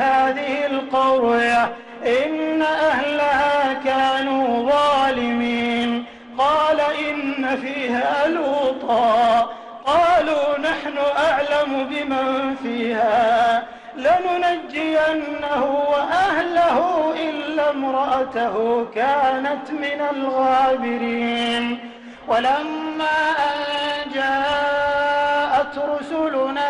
هذه القرية إن أهلها كانوا ظالمين. قال إن فيها لوطا. قالوا نحن أعلم بمن فيها. لننجينه وأهله إلا امرأته كانت من الغابرين. ولما أن جاءت رسلنا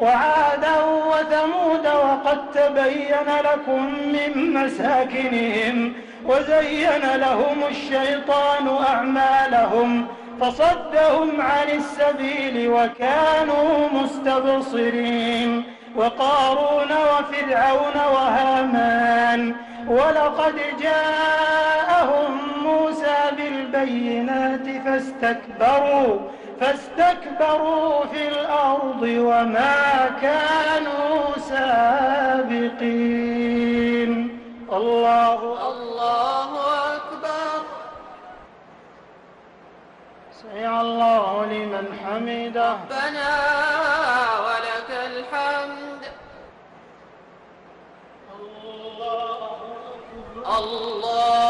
وعادا وثمود وقد تبين لكم من مساكنهم وزين لهم الشيطان أعمالهم فصدهم عن السبيل وكانوا مستبصرين وقارون وفرعون وهامان ولقد جاءهم موسى بالبينات فاستكبروا فاستكبروا في الأرض وما كانوا سابقين. الله الله أكبر. سمع الله لمن حمده. ربنا ولك الحمد. الله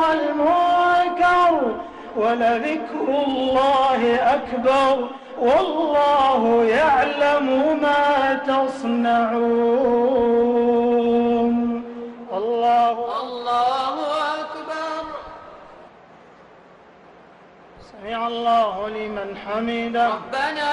والمنكر ولذكر الله أكبر والله يعلم ما تصنعون. الله الله أكبر. سمع الله لمن حمده. ربنا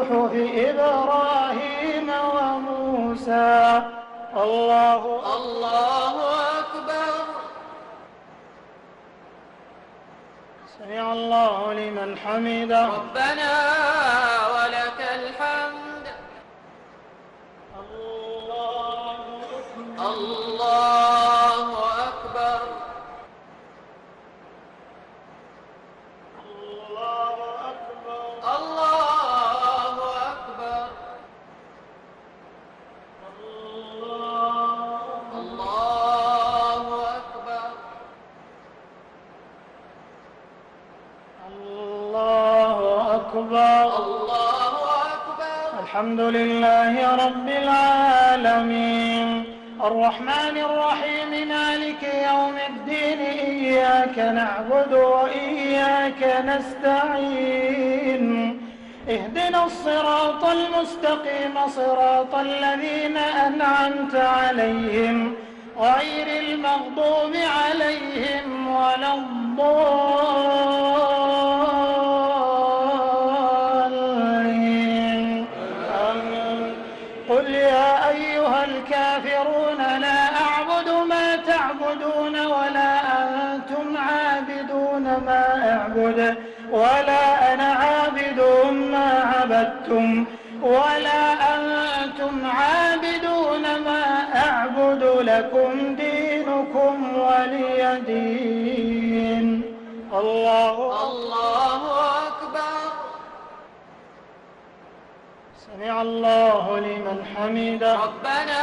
صحف إبراهيم وموسى. الله الله أكبر. سمع الله لمن حمده. ربنا ولك الحمد. الله نستعين. اهدنا الصراط المستقيم صراط الذين أنعمت عليهم غير المغضوب عليهم ولا الضالين. قل يا أيها الكافرون لا ما أعبد ولا أنا عابد ما عبدتم ولا أنتم عابدون ما أعبد لكم دينكم ولي دين. الله الله أكبر. سمع الله لمن حمده. ربنا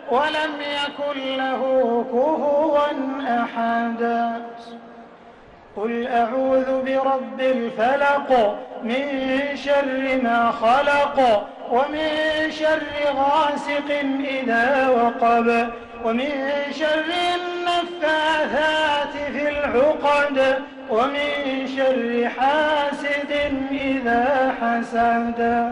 ولم يكن له كفوا أحد. قل أعوذ برب الفلق من شر ما خلق ومن شر غاسق إذا وقب ومن شر النفاثات في العقد ومن شر حاسد إذا حسد.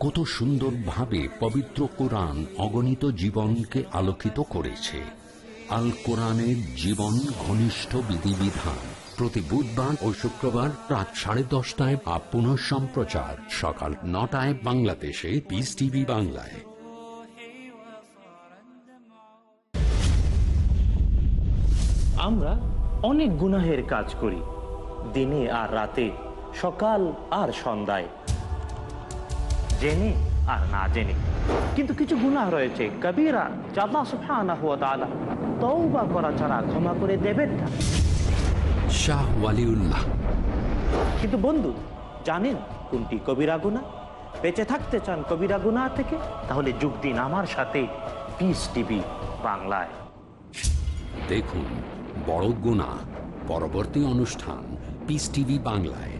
কত সুন্দরভাবে পবিত্র কোরআন অগণিত জীবনকে আলোকিত করেছে। আল কোরআনের জীবন ঘনিষ্ঠ বিধিবিধান। প্রতি বুধবার ও শুক্রবার রাত সাড়ে দশটায় বা পুনঃ সম্প্রচার। সকাল নটায় বাংলাদেশে পিস টিভি বাংলায়। আমরা অনেক গুনাহের কাজ করি। দিনে আর রাতে, সকাল আর সন্ধ্যায়। জেনে আর না জেনে। কিন্তু কিছু গুনাহ রয়েছে। কবিরা জাদা সুফানা হুয়া তাআলা তওবা করা ছাড়া ক্ষমা করে দেবেন না। শাহ ওয়ালিউল্লাহ। কিন্তু বন্ধু জানেন কোনটি কবিরা গুনাহ? বেঁচে থাকতে চান কবিরা গুনাহ থেকে? তাহলে যোগ দিন আমার সাথে। পিস টিভি বাংলায়। দেখুন বড় গুণা পরবর্তী অনুষ্ঠান পিস টিভি বাংলায়।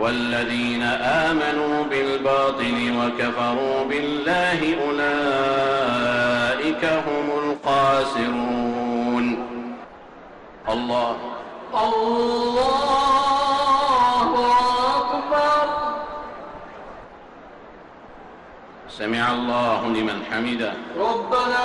والذين آمنوا بالباطل وكفروا بالله أولئك هم الخاسرون. الله. الله أكبر. سمع الله لمن حمده. ربنا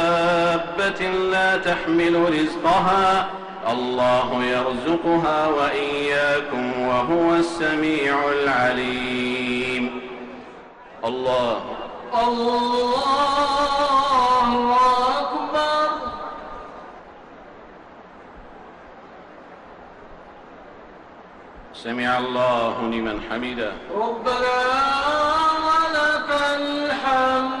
لا تحمل رزقها. الله يرزقها وإياكم وهو السميع العليم. الله. الله أكبر. سمع الله لمن حمده. ربنا ولك الحمد.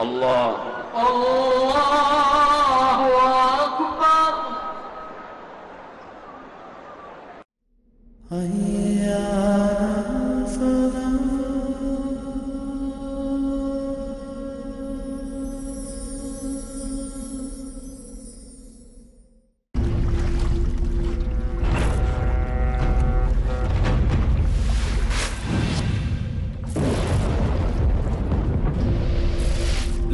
الله. الله أكبر.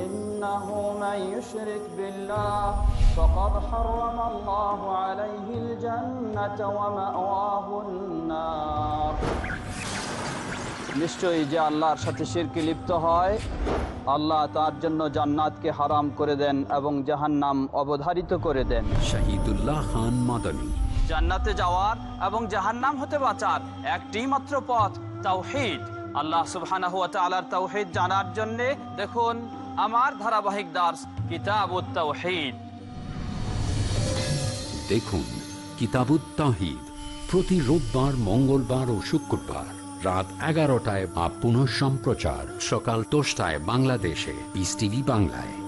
إنه من يشرك بالله فقد حرم الله عليه الجنة ومأواه النار নিশ্চয়ই যে আল্লাহর সাথে শিরকে লিপ্ত হয় আল্লাহ তার জন্য জান্নাতকে হারাম করে দেন এবং জাহান্নাম অবধারিত করে দেন শহীদুল্লাহ খান মাদানী জান্নাতে যাওয়ার এবং জাহান্নাম হতে বাঁচার একটি মাত্র পথ তাওহীদ আল্লাহ সুবহানাহু ওয়া তাআলার তাওহীদ জানার জন্য দেখুন আমার ধারাবাহিক দাস কিতাব দেখুন, কিতাবুত্তাহিদ প্রতি রোববার, মঙ্গলবার ও শুক্রবার রাত এগারোটায় বা পুনঃ সম্প্রচার সকাল দশটায় বাংলাদেশে বিস টিভি বাংলায়।